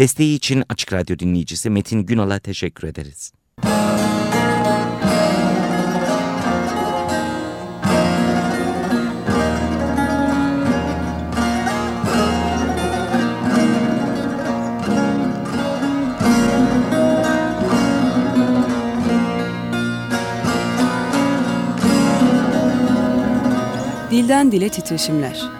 Desteği için Açık Radyo dinleyicisi Metin Günal'a teşekkür ederiz. Dilden Dile Titreşimler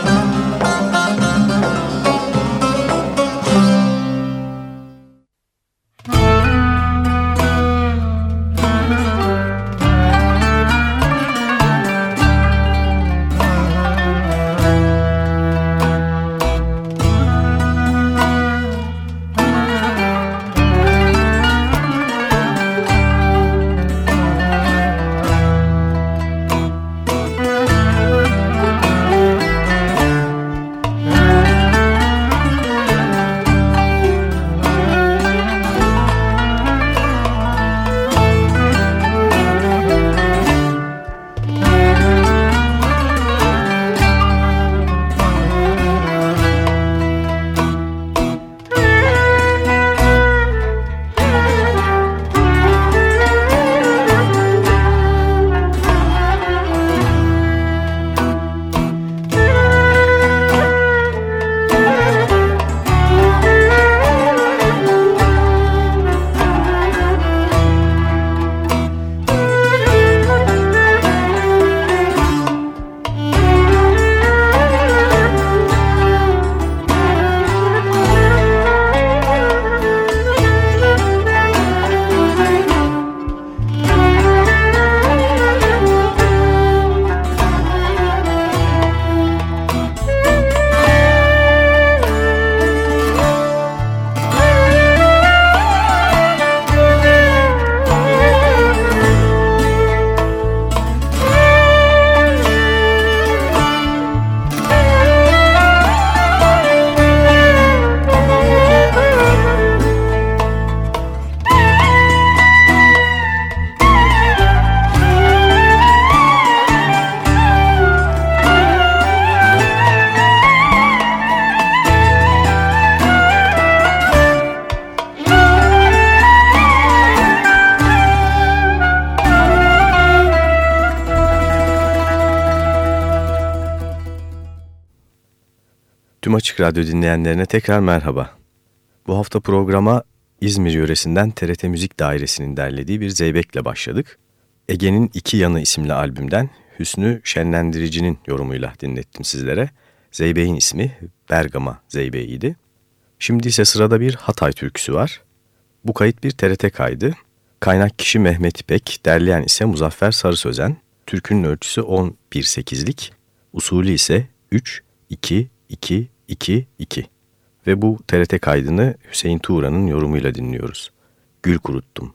Radyo dinleyenlerine tekrar merhaba. Bu hafta programa İzmir yöresinden TRT Müzik Dairesi'nin derlediği bir zeybekle başladık. Ege'nin İki Yanı isimli albümden Hüsnü Şenlendirici'nin yorumuyla dinlettim sizlere. Zeybeğin ismi Bergama Zeybeği'ydi. Şimdi ise sırada bir Hatay türküsü var. Bu kayıt bir TRT kaydı. Kaynak kişi Mehmet İpek, derleyen ise Muzaffer Sarı Sözen. Türkünün ölçüsü 11-8'lik, usulü ise 3-2-2-2-2. Ve bu TRT kaydını Hüseyin Tuğra'nın yorumuyla dinliyoruz. Gül kuruttum.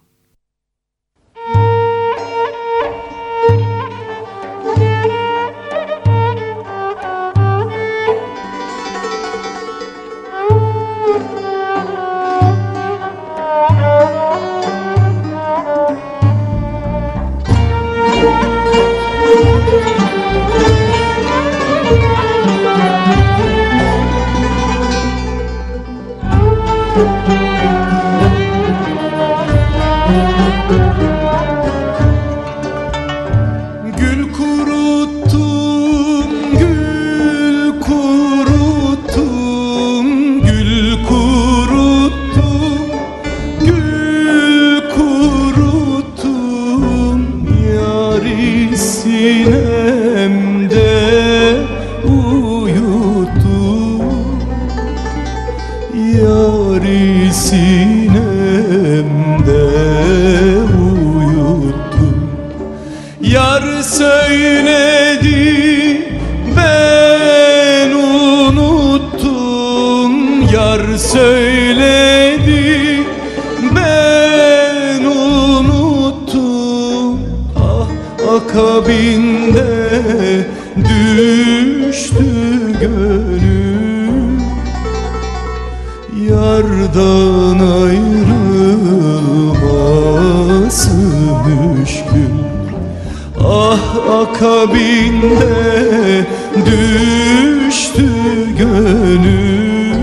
Akabinde düştü gönül.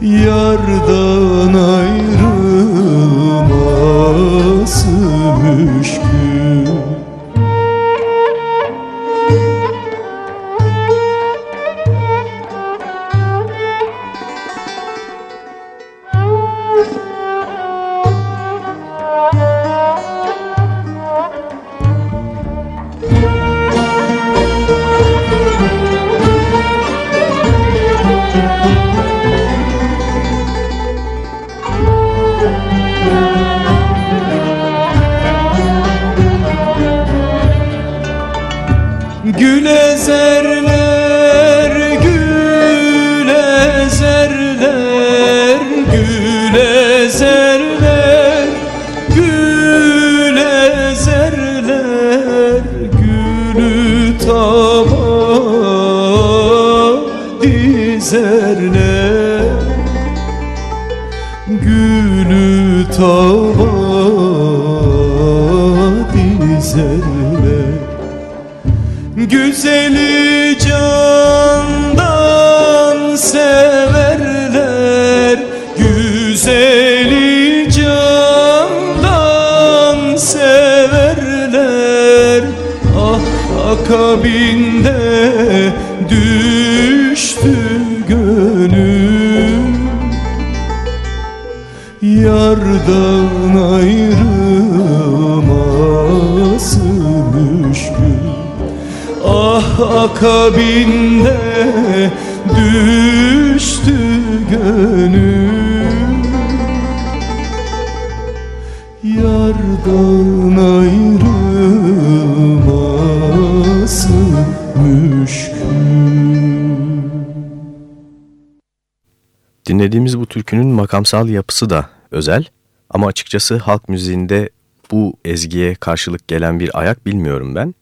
Yardan ayrılması müşkül akabinde düştü gönül Yardan ayrılması müşkül Dinlediğimiz bu türkünün makamsal yapısı da özel ama açıkçası halk müziğinde bu ezgiye karşılık gelen bir ayak bilmiyorum ben.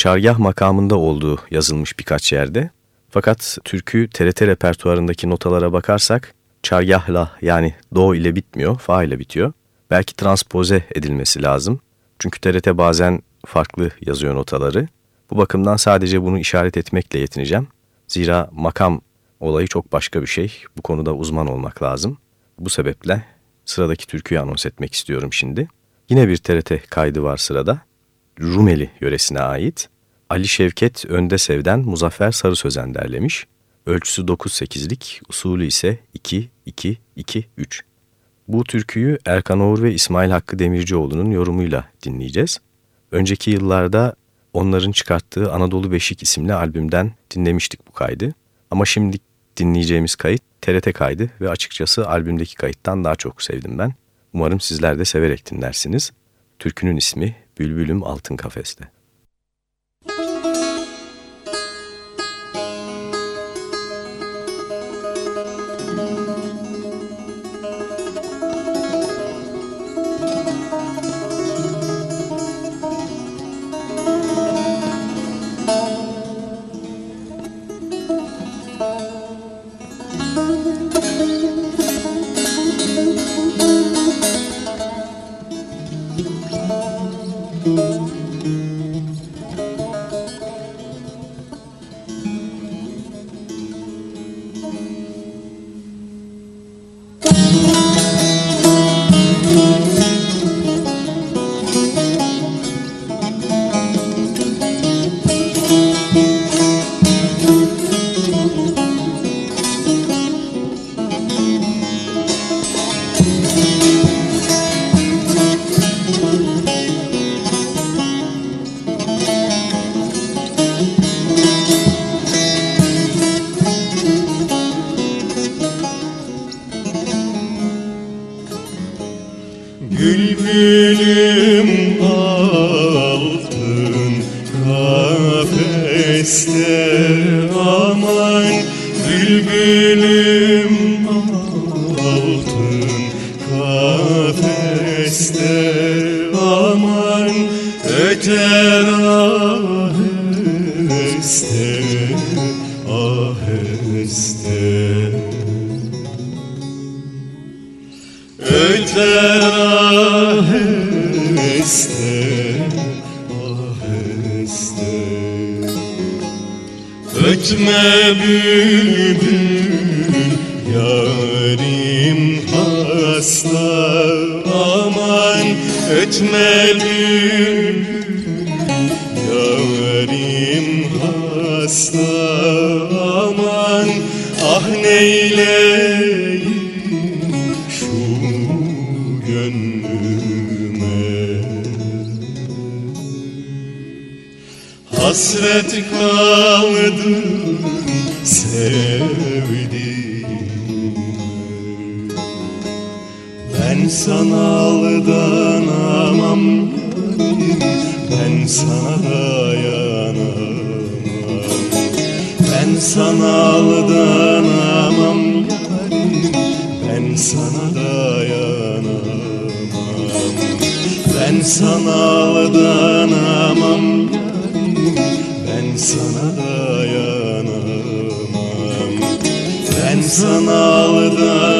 Çargah makamında olduğu yazılmış birkaç yerde. Fakat türkü TRT repertuarındaki notalara bakarsak çargahla yani do ile bitmiyor, fa ile bitiyor. Belki transpoze edilmesi lazım. Çünkü TRT bazen farklı yazıyor notaları. Bu bakımdan sadece bunu işaret etmekle yetineceğim. Zira makam olayı çok başka bir şey. Bu konuda uzman olmak lazım. Bu sebeple sıradaki türküyü anons etmek istiyorum şimdi. Yine bir TRT kaydı var sırada. Rumeli yöresine ait. Ali Şevket Önde Sev'den Muzaffer Sarı Sözen derlemiş. Ölçüsü 9-8'lik, usulü ise 2-2-2-3. Bu türküyü Erkan Oğur ve İsmail Hakkı Demircioğlu'nun yorumuyla dinleyeceğiz. Önceki yıllarda onların çıkarttığı Anadolu Beşik isimli albümden dinlemiştik bu kaydı. Ama şimdi dinleyeceğimiz kayıt TRT kaydı ve açıkçası albümdeki kayıttan daha çok sevdim ben. Umarım sizler de severek dinlersiniz. Türkünün ismi Bülbülüm Altın Kafeste. Hasta aman bülbül Yarim hasta aman ah neyleyim şu gönlüme? Hasret kaldım sevdiğime sana aldanamam. Ben sana dayanamam. Ben sana aldanamam. Ben sana dayanamam. Ben sana aldanamam. Ben sana dayanamam. Ben sana aldanamam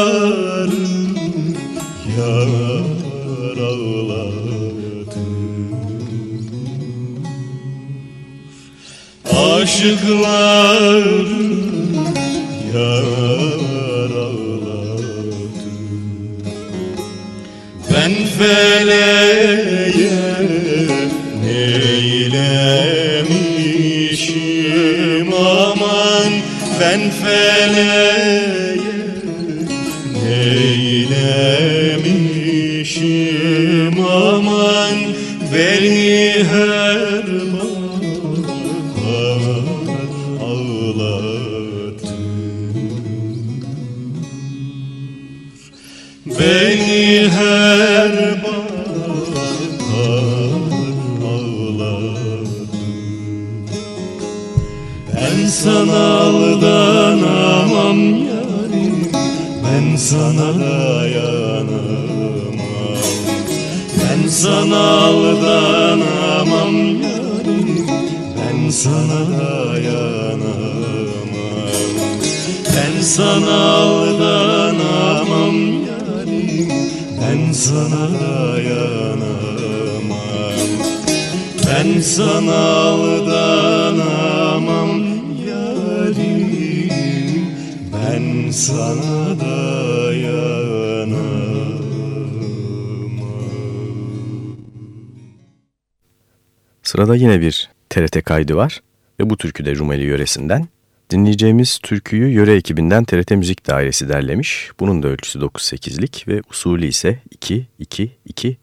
Sırada yine bir TRT kaydı var ve bu türkü de Rumeli yöresinden. Dinleyeceğimiz türküyü yöre ekibinden TRT Müzik Dairesi derlemiş. Bunun da ölçüsü 9-8'lik ve usulü ise 2-2-2-3.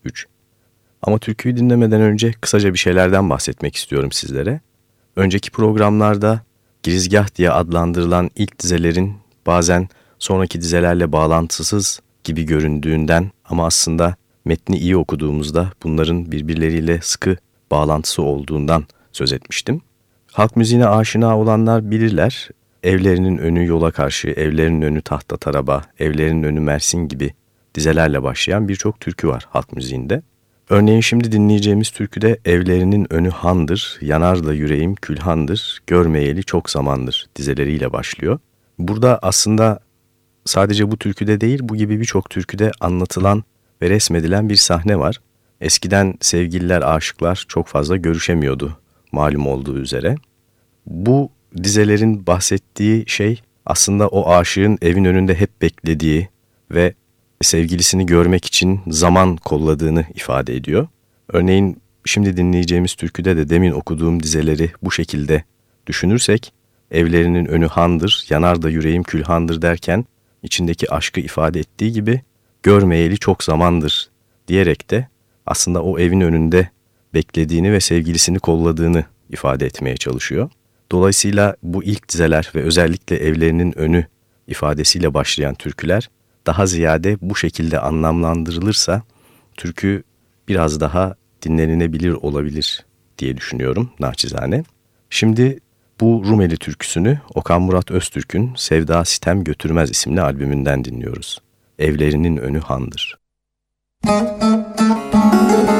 Ama türküyü dinlemeden önce kısaca bir şeylerden bahsetmek istiyorum sizlere. Önceki programlarda girizgah diye adlandırılan ilk dizelerin bazen sonraki dizelerle bağlantısız gibi göründüğünden ama aslında metni iyi okuduğumuzda bunların birbirleriyle sıkı bağlantısı olduğundan söz etmiştim. Halk müziğine aşina olanlar bilirler. Evlerinin önü yola karşı, evlerinin önü tahta taraba, evlerinin önü Mersin gibi dizelerle başlayan birçok türkü var halk müziğinde. Örneğin şimdi dinleyeceğimiz türküde evlerinin önü handır, yanar da yüreğim külhandır, görmeyeli çok zamandır dizeleriyle başlıyor. Burada aslında sadece bu türküde değil bu gibi birçok türküde anlatılan ve resmedilen bir sahne var. Eskiden sevgililer, aşıklar çok fazla görüşemiyordu malum olduğu üzere. Bu dizelerin bahsettiği şey aslında o aşığın evin önünde hep beklediği ve sevgilisini görmek için zaman kolladığını ifade ediyor. Örneğin şimdi dinleyeceğimiz türküde de demin okuduğum dizeleri bu şekilde düşünürsek evlerinin önü handır, yanar da yüreğim külhandır derken içindeki aşkı ifade ettiği gibi görmeyeli çok zamandır diyerek de aslında o evin önünde beklediğini ve sevgilisini kolladığını ifade etmeye çalışıyor. Dolayısıyla bu ilk dizeler ve özellikle evlerinin önü ifadesiyle başlayan türküler daha ziyade bu şekilde anlamlandırılırsa türkü biraz daha dinlenilebilir olabilir diye düşünüyorum naçizane. Şimdi bu Rumeli türküsünü Okan Murat Öztürk'ün Sevda Sitem Götürmez isimli albümünden dinliyoruz. Evlerinin önü handır. Müzik Música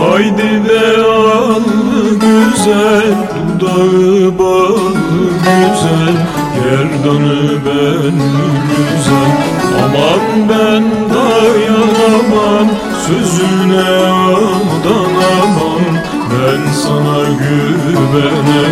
Haydi de al güzel dağı bal güzel. Gerdanı ben güzel. Aman ben dayanamam Sözüne aldanamam. Ben sana güvenemem.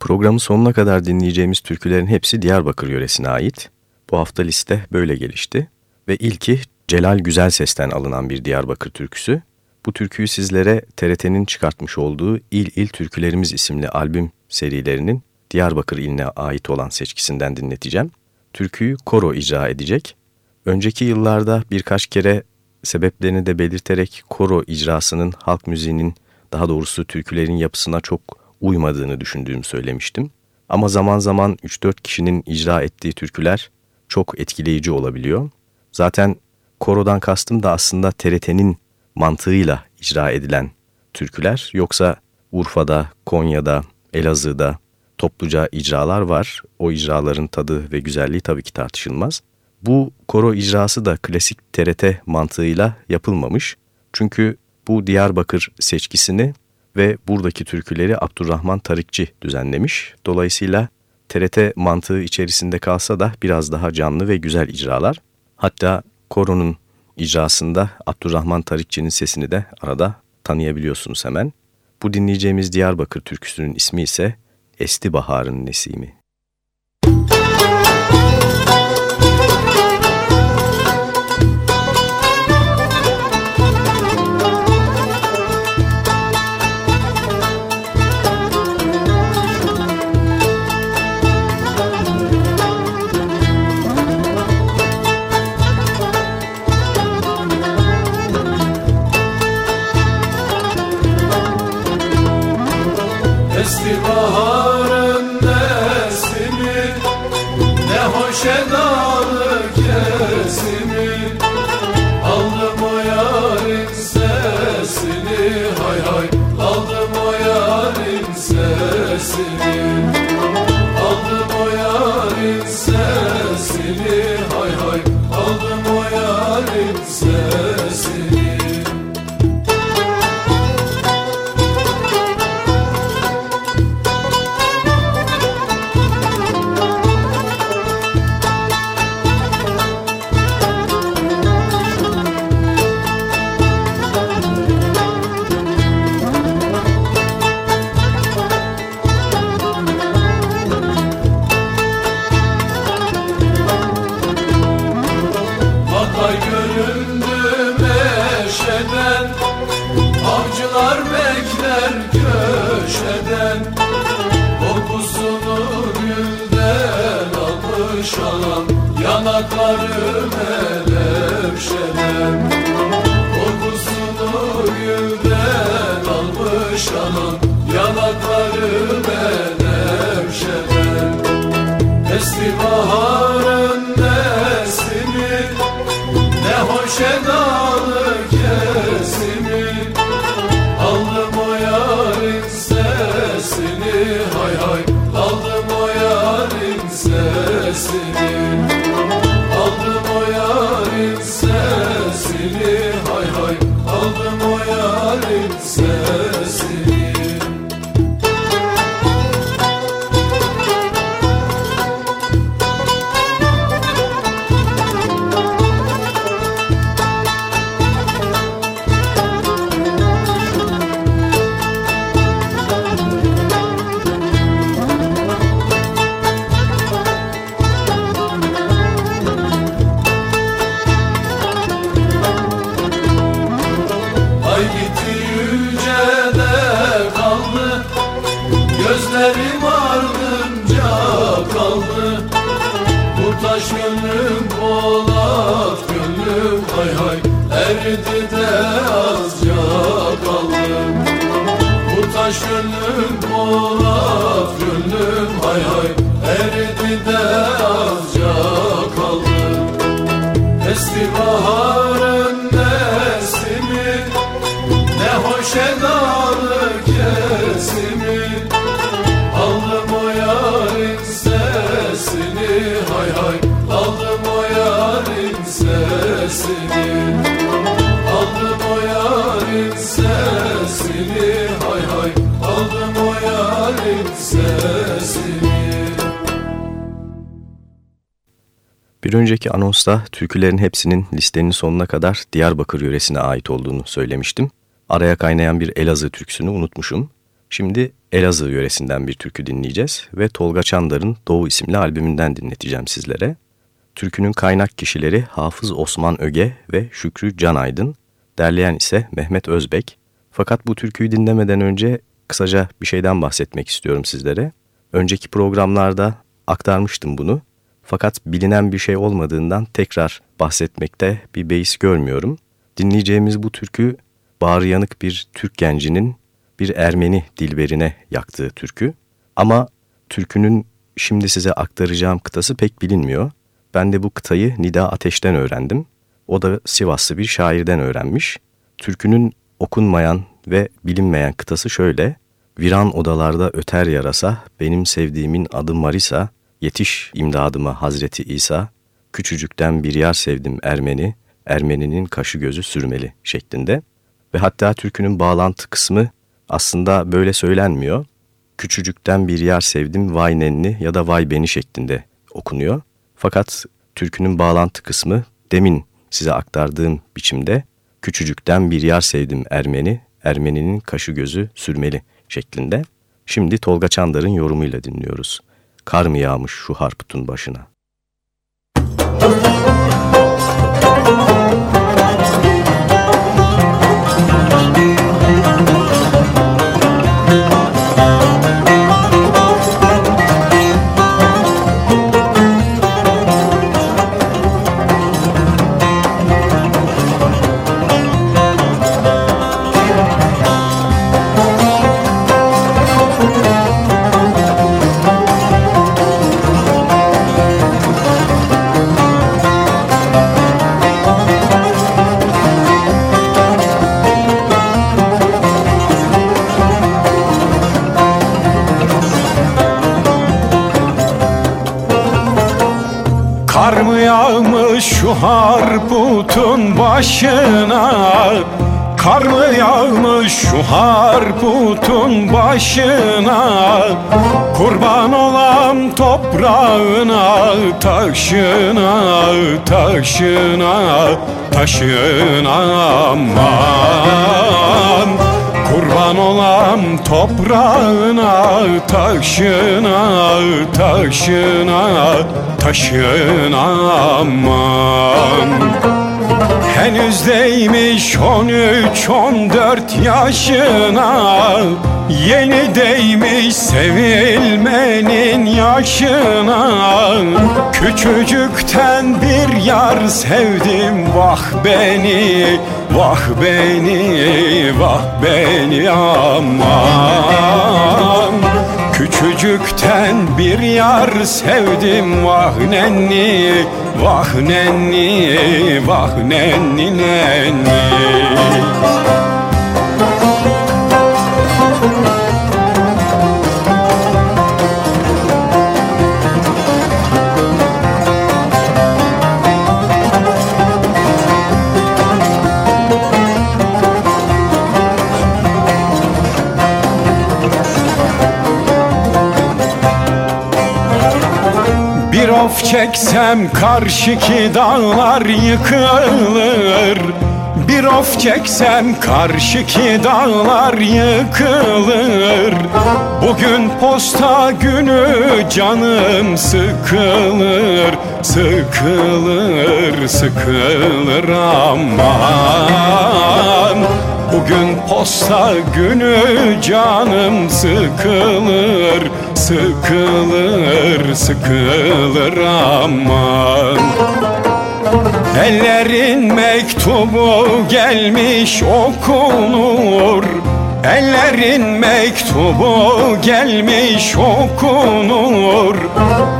Programın sonuna kadar dinleyeceğimiz türkülerin hepsi Diyarbakır yöresine ait. Bu hafta liste böyle gelişti ve ilki Celal Güzel Ses'ten alınan bir Diyarbakır türküsü. Bu türküyü sizlere TRT'nin çıkartmış olduğu İl İl Türkülerimiz isimli albüm serilerinin Diyarbakır iline ait olan seçkisinden dinleteceğim. Türküyü koro icra edecek. Önceki yıllarda birkaç kere sebeplerini de belirterek koro icrasının halk müziğinin daha doğrusu türkülerin yapısına çok uymadığını düşündüğümü söylemiştim. Ama zaman zaman 3-4 kişinin icra ettiği türküler çok etkileyici olabiliyor. Zaten korodan kastım da aslında TRT'nin mantığıyla icra edilen türküler. Yoksa Urfa'da, Konya'da, Elazığ'da topluca icralar var. O icraların tadı ve güzelliği tabii ki tartışılmaz. Bu koro icrası da klasik TRT mantığıyla yapılmamış. Çünkü bu Diyarbakır seçkisini ve buradaki türküleri Abdurrahman Tarikçi düzenlemiş. Dolayısıyla TRT mantığı içerisinde kalsa da biraz daha canlı ve güzel icralar. Hatta koronun icrasında Abdurrahman Tarikçi'nin sesini de arada tanıyabiliyorsunuz hemen. Bu dinleyeceğimiz Diyarbakır türküsünün ismi ise Esti Bahar'ın Nesimi. Bir önceki anonsta türkülerin hepsinin listenin sonuna kadar Diyarbakır yöresine ait olduğunu söylemiştim. Araya kaynayan bir Elazığ türküsünü unutmuşum. Şimdi Elazığ yöresinden bir türkü dinleyeceğiz ve Tolga Çandar'ın Doğu isimli albümünden dinleteceğim sizlere. Türkünün kaynak kişileri Hafız Osman Öge ve Şükrü Can Aydın, derleyen ise Mehmet Özbek. Fakat bu türküyü dinlemeden önce kısaca bir şeyden bahsetmek istiyorum sizlere. Önceki programlarda aktarmıştım bunu. Fakat bilinen bir şey olmadığından tekrar bahsetmekte bir beis görmüyorum. Dinleyeceğimiz bu türkü bağrı yanık bir Türk gencinin bir Ermeni dilberine yaktığı türkü. Ama türkünün şimdi size aktaracağım kıtası pek bilinmiyor. Ben de bu kıtayı Nida Ateş'ten öğrendim. O da Sivaslı bir şairden öğrenmiş. Türkünün okunmayan ve bilinmeyen kıtası şöyle. Viran odalarda öter yarasa, benim sevdiğimin adı Marisa, yetiş imdadıma Hazreti İsa, küçücükten bir yer sevdim Ermeni, Ermeninin kaşı gözü sürmeli şeklinde. Ve hatta türkünün bağlantı kısmı aslında böyle söylenmiyor. küçücükten bir yer sevdim vay nenni ya da vay beni şeklinde okunuyor. Fakat türkünün bağlantı kısmı demin size aktardığım biçimde küçücükten bir yer sevdim Ermeni, Ermeninin kaşı gözü sürmeli şeklinde. Şimdi Tolga Çandar'ın yorumuyla dinliyoruz. Kar mı yağmış şu harputun başına? Kar başına Kar mı yağmış şu harputun başına? Kurban olam toprağına taşına taşına taşına aman. Kurban olam toprağına, taşına, taşına, taşına aman Henüz değmiş on üç, on dört yaşına Yeni değmiş sevilmenin yaşına. Küçücükten bir yar sevdim vah beni Vah beni, vah beni aman. Küçücükten bir yar sevdim vah nenni Vah nenni, vah nenni nenni çeksem karşıki dağlar yıkılır. Bir of çeksem karşıki dağlar yıkılır. Bugün posta günü canım sıkılır. Sıkılır, sıkılır aman. Bugün posta günü canım sıkılır Sıkılır, sıkılır aman Ellerin mektubu gelmiş okunur. Ellerin mektubu gelmiş okunur.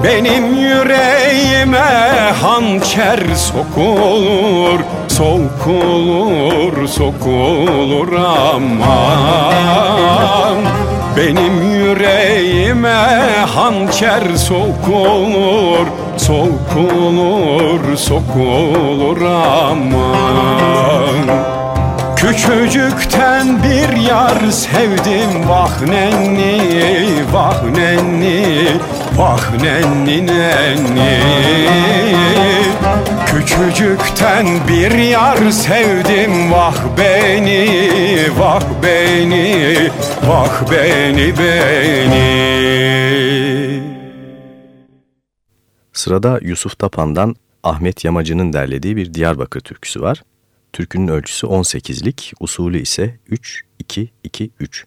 Benim yüreğime hançer sokulur Sokulur, sokulur aman. Benim yüreğime hançer sokulur Sokulur, sokulur aman. Küçücükten bir yar sevdim vah nenni vah nenni vah nenni nenni Küçücükten bir yar sevdim vah beni vah beni vah beni beni Sırada Yusuf Tapan'dan Ahmet Yamacı'nın derlediği bir Diyarbakır türküsü var. Türkünün ölçüsü 18'lik, usulü ise 3-2-2-3.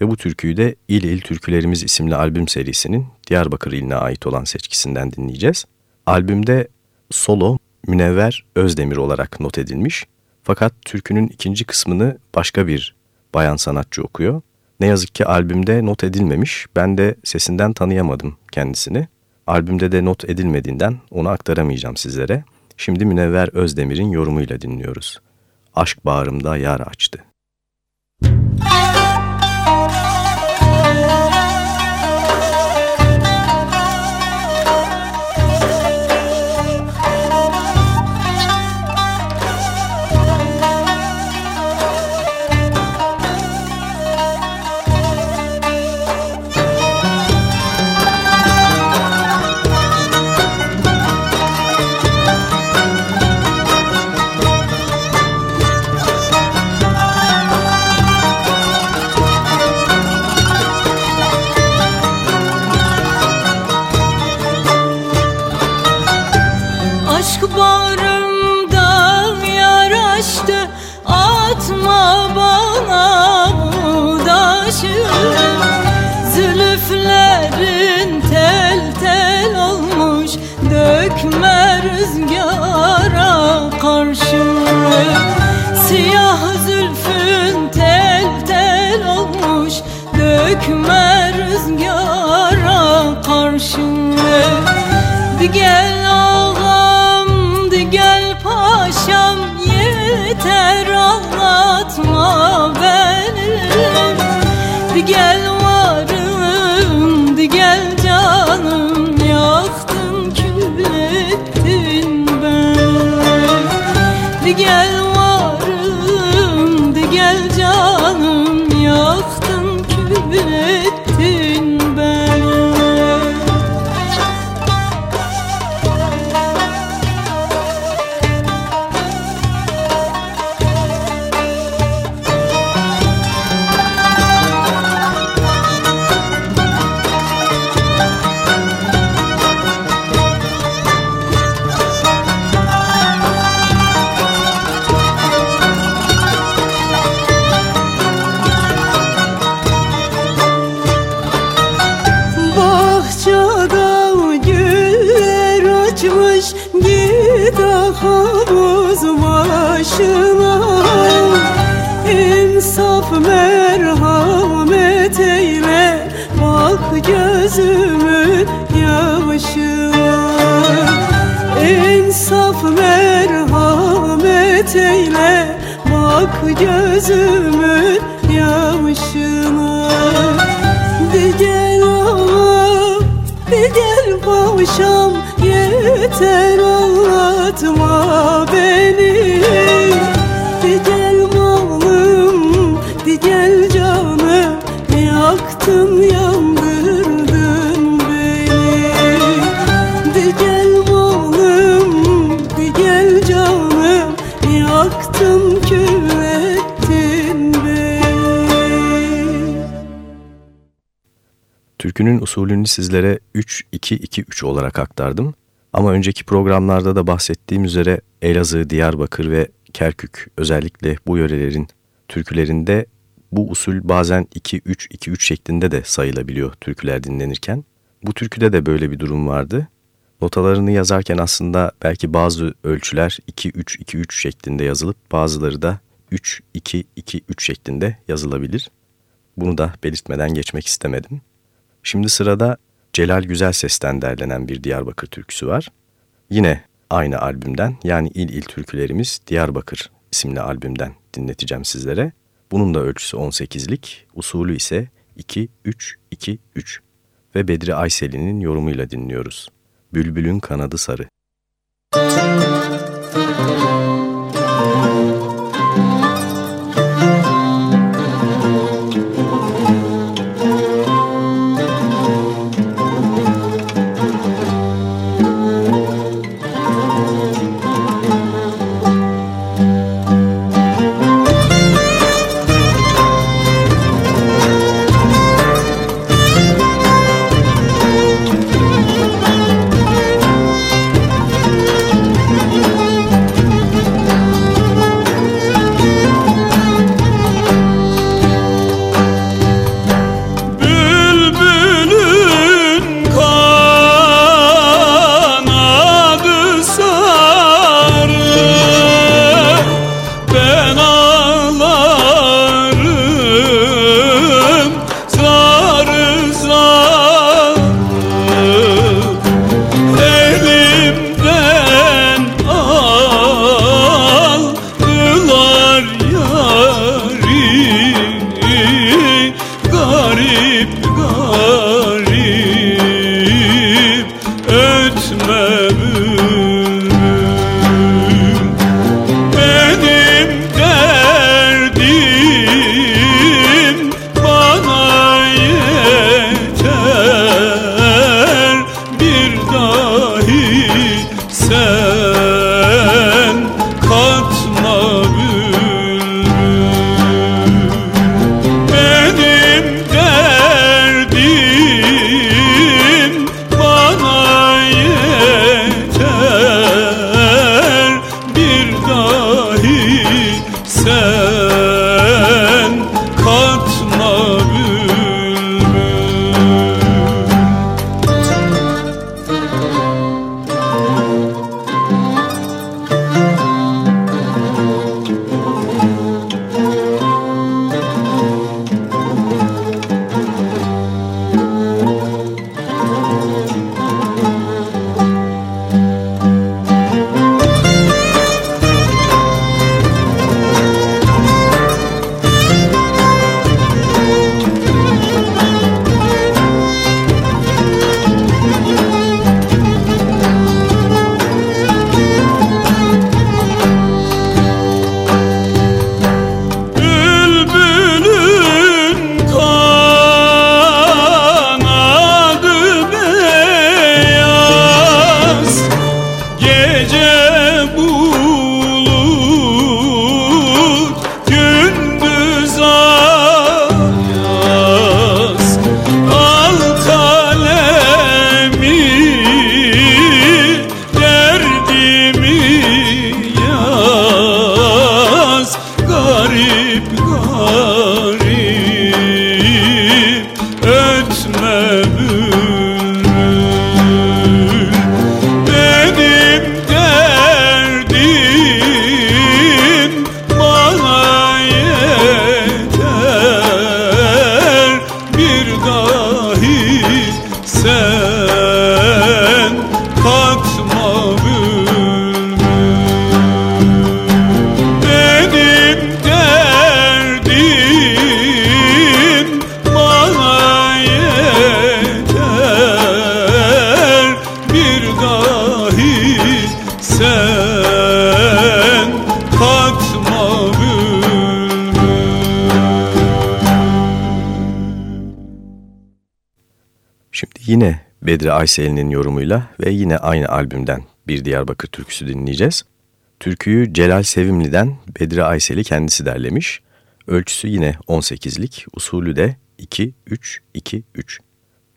Ve bu türküyü de İl İl Türkülerimiz isimli albüm serisinin Diyarbakır iline ait olan seçkisinden dinleyeceğiz. Albümde solo Münevver Özdemir olarak not edilmiş. Fakat türkünün ikinci kısmını başka bir bayan sanatçı okuyor. Ne yazık ki albümde not edilmemiş. Ben de sesinden tanıyamadım kendisini. Albümde de not edilmediğinden onu aktaramayacağım sizlere. Şimdi Münevver Özdemir'in yorumuyla dinliyoruz. Aşk bağrımda yar açtı. rüzgar. Sevdal başam yeter anlatma beni. Türkünün usulünü sizlere 3-2-2-3 olarak aktardım. Ama önceki programlarda da bahsettiğim üzere Elazığ, Diyarbakır ve Kerkük özellikle bu yörelerin türkülerinde bu usul bazen 2-3-2-3 şeklinde de sayılabiliyor türküler dinlenirken. Bu türküde de böyle bir durum vardı. Notalarını yazarken aslında belki bazı ölçüler 2-3-2-3 şeklinde yazılıp bazıları da 3-2-2-3 şeklinde yazılabilir. Bunu da belirtmeden geçmek istemedim. Şimdi sırada Celal Güzel Ses'ten derlenen bir Diyarbakır türküsü var. Yine aynı albümden yani İl İl Türkülerimiz Diyarbakır isimli albümden dinleteceğim sizlere. Bunun da ölçüsü 18'lik, usulü ise 2-3-2-3 ve Bedri Ayseli'nin yorumuyla dinliyoruz. Bülbülün kanadı sarı. Müzik yine Bedri Aysel'in yorumuyla ve yine aynı albümden bir Diyarbakır türküsü dinleyeceğiz. Türküyü Celal Sevimli'den Bedri Aysel'i kendisi derlemiş. Ölçüsü yine 18'lik, usulü de 2-3-2-3.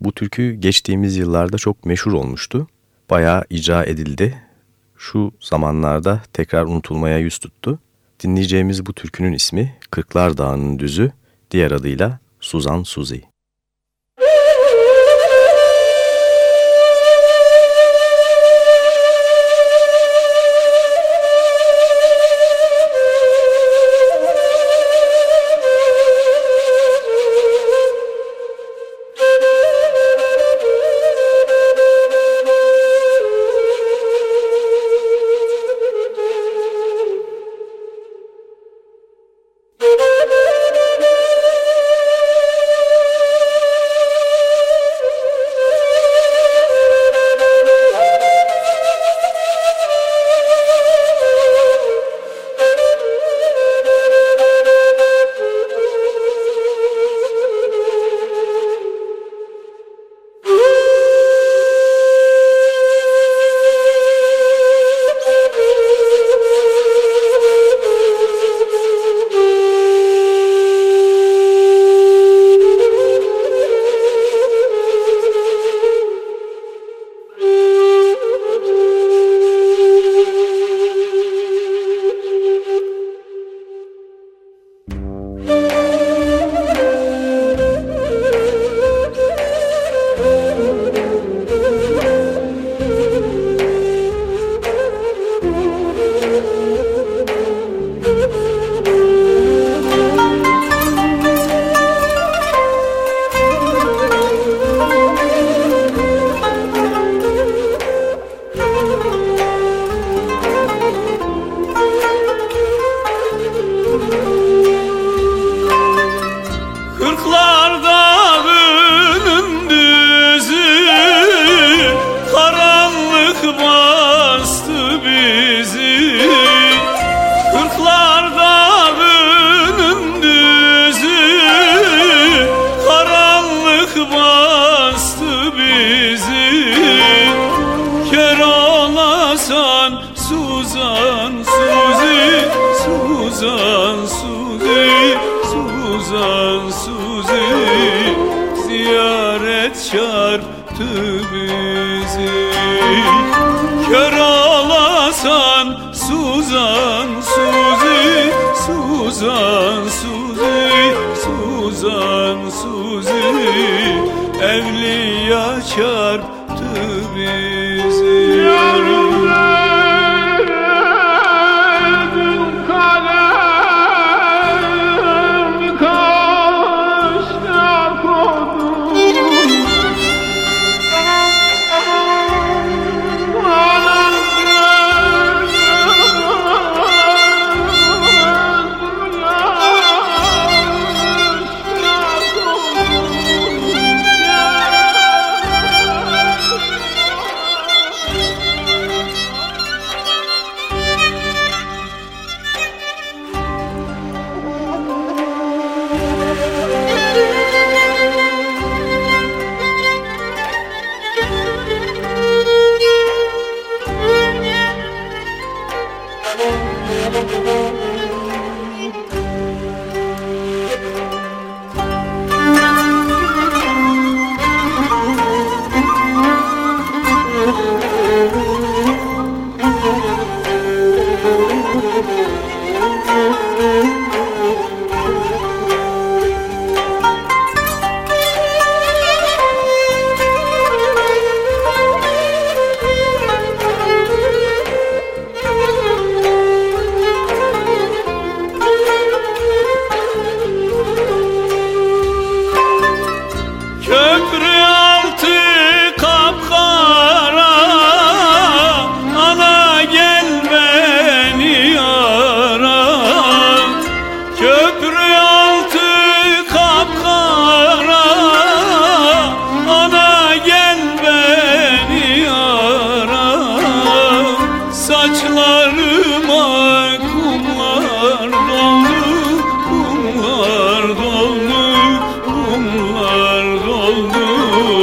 Bu türkü geçtiğimiz yıllarda çok meşhur olmuştu. Bayağı icra edildi. Şu zamanlarda tekrar unutulmaya yüz tuttu. Dinleyeceğimiz bu türkünün ismi Kırklar Dağı'nın Düzü, diğer adıyla Suzan Suzi.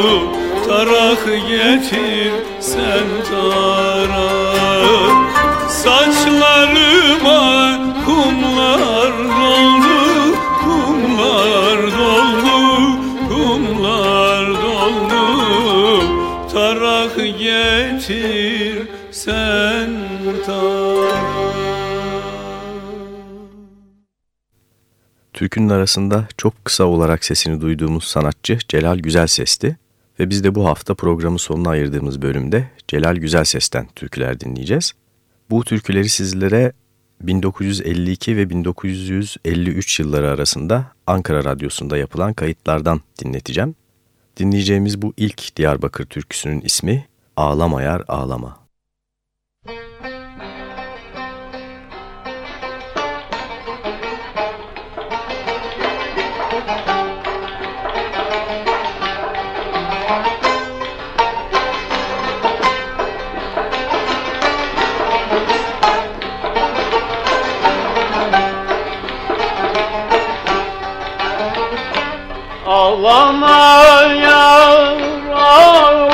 Oldu getir sen tara. Saçlarıma kumlar doldu Kumlar doldu Kumlar doldu Tarak getir sen tara. Türkünün arasında çok kısa olarak sesini duyduğumuz sanatçı Celal Güzelses'ti ve biz de bu hafta programın sonuna ayırdığımız bölümde Celal Güzelses'ten türküler dinleyeceğiz. Bu türküleri sizlere 1952 ve 1953 yılları arasında Ankara Radyosu'nda yapılan kayıtlardan dinleteceğim. Dinleyeceğimiz bu ilk Diyarbakır türküsünün ismi Ağlama Yar Ağlama. Ağlama yar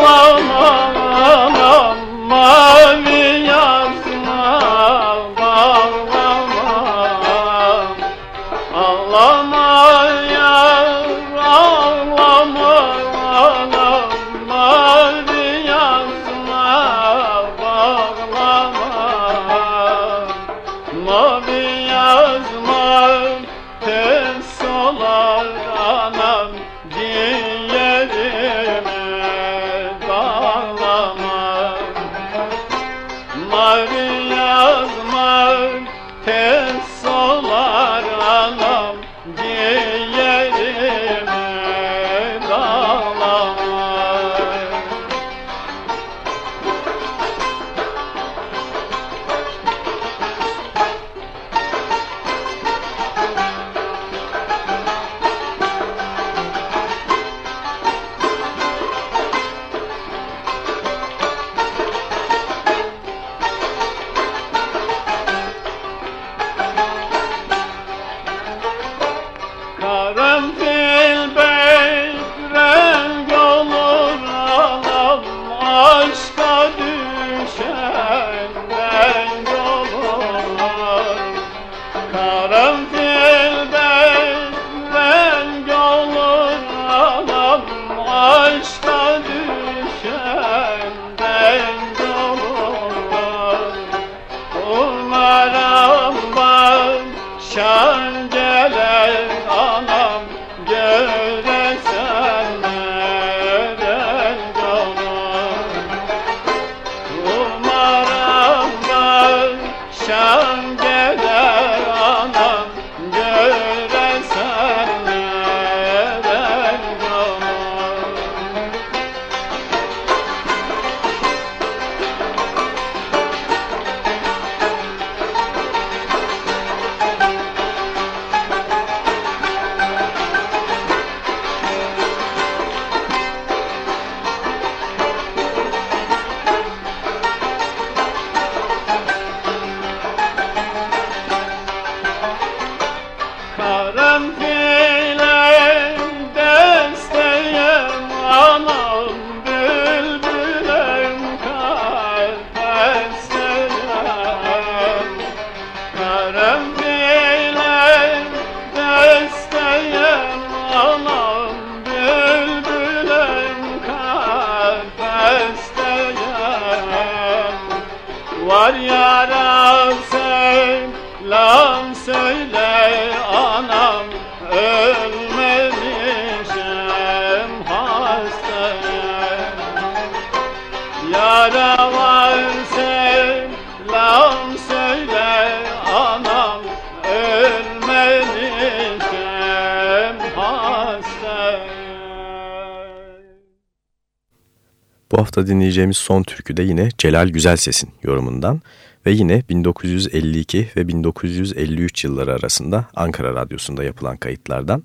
dinleyeceğimiz son türkü de yine Celal Güzelses'in yorumundan ve yine 1952 ve 1953 yılları arasında Ankara Radyosu'nda yapılan kayıtlardan.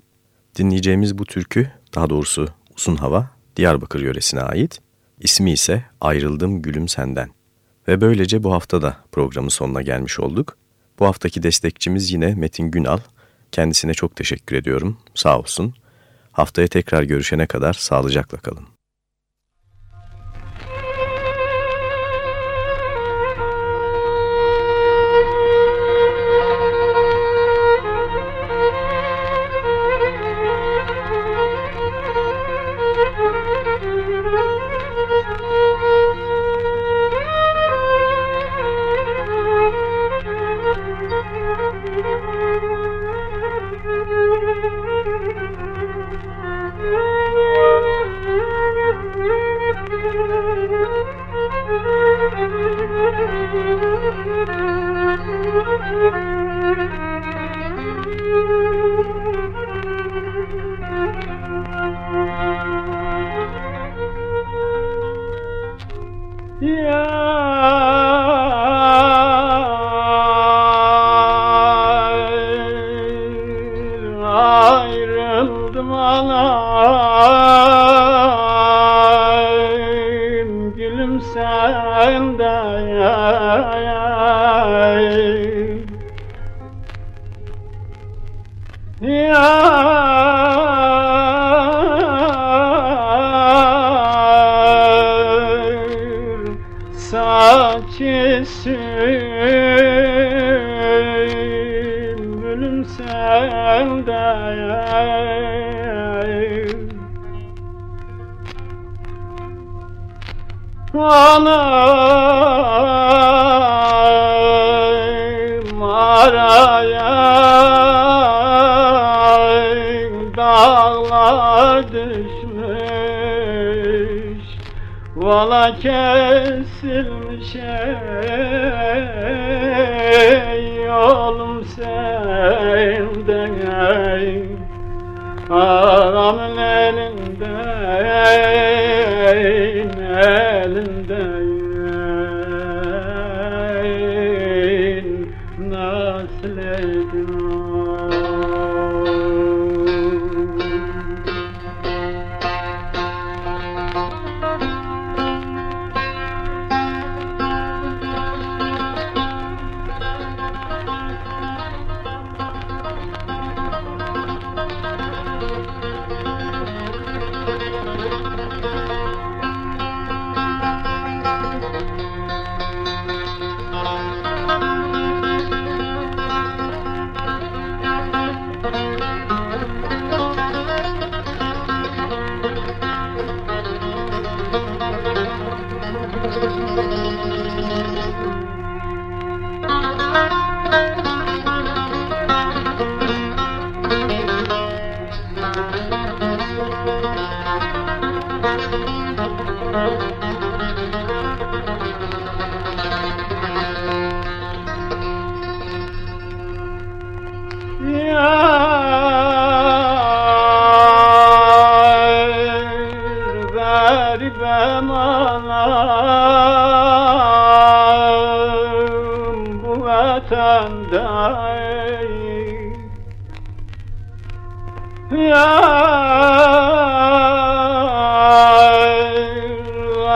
Dinleyeceğimiz bu türkü, daha doğrusu Uzun Hava, Diyarbakır yöresine ait. İsmi ise Ayrıldım Gülüm Senden. Ve böylece bu hafta da programın sonuna gelmiş olduk. Bu haftaki destekçimiz yine Metin Günal. Kendisine çok teşekkür ediyorum. Sağ olsun. Haftaya tekrar görüşene kadar sağlıcakla kalın. Kesilmiş ey yolum senden ey Ağamın elindeyim,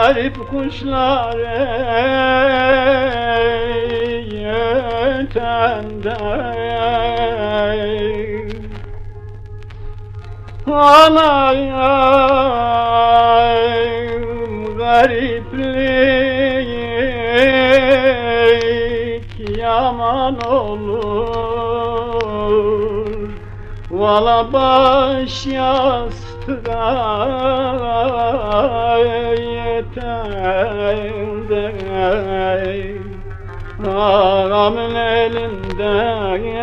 garip kuşlar yetende Anayım gariplik yaman olur. Vala baş yastığa yetende Ağamın elindeyim,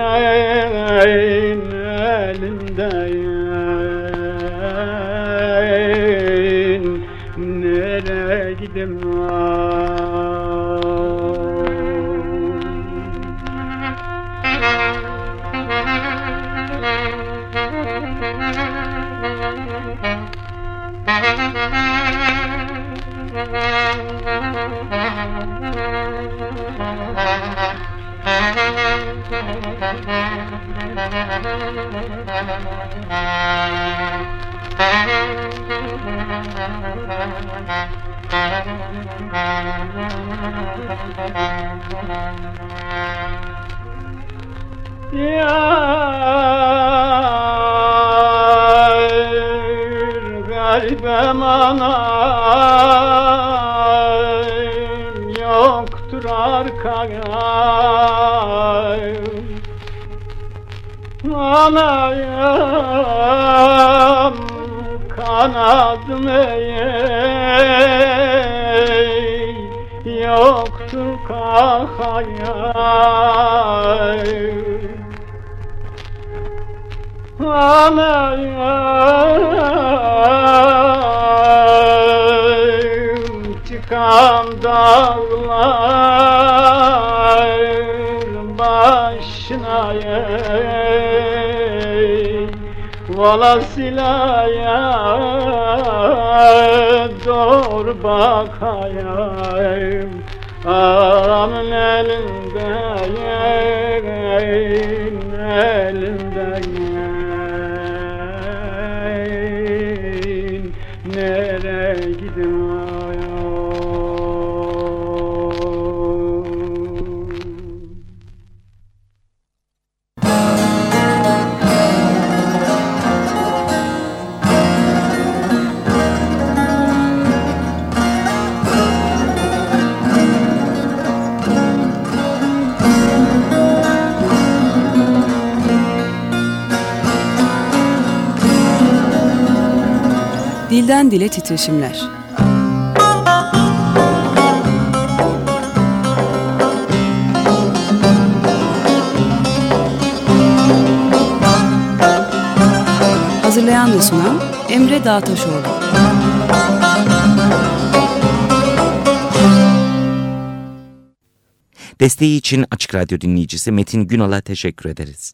elindeyim Nereye gidim Yar garibem anam yoktur arkayım. Anayım kanadım ey yoktur kahayım Anayım çıkan dağlar başına ey Vala silaya doğru bakayım Ağamın elindeyim Elimdeyim Dilden dile titreşimler. Hazırlayan ve sunan Emre Dağtaşoğlu. Desteği için Açık Radyo dinleyicisi Metin Günal'a teşekkür ederiz.